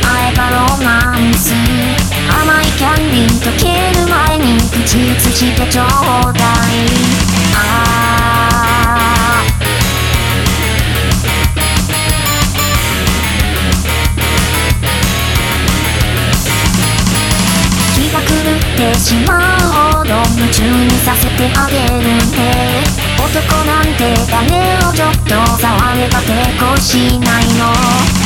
会えたロマンス甘いキャンディー溶ける前に口移してちょうだいあ気が狂ってしまうほど夢中にさせてあげるんで男なんてダメをちょっと触れば抵抗しないの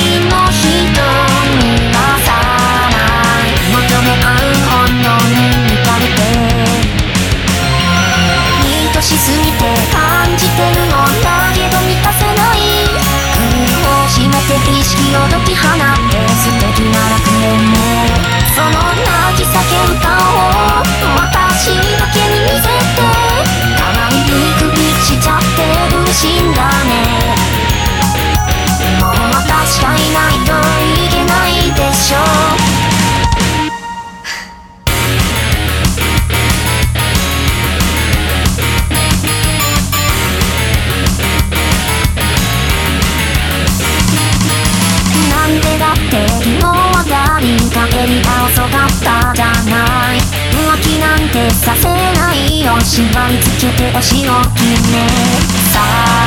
縛りつけてお仕置きさあ。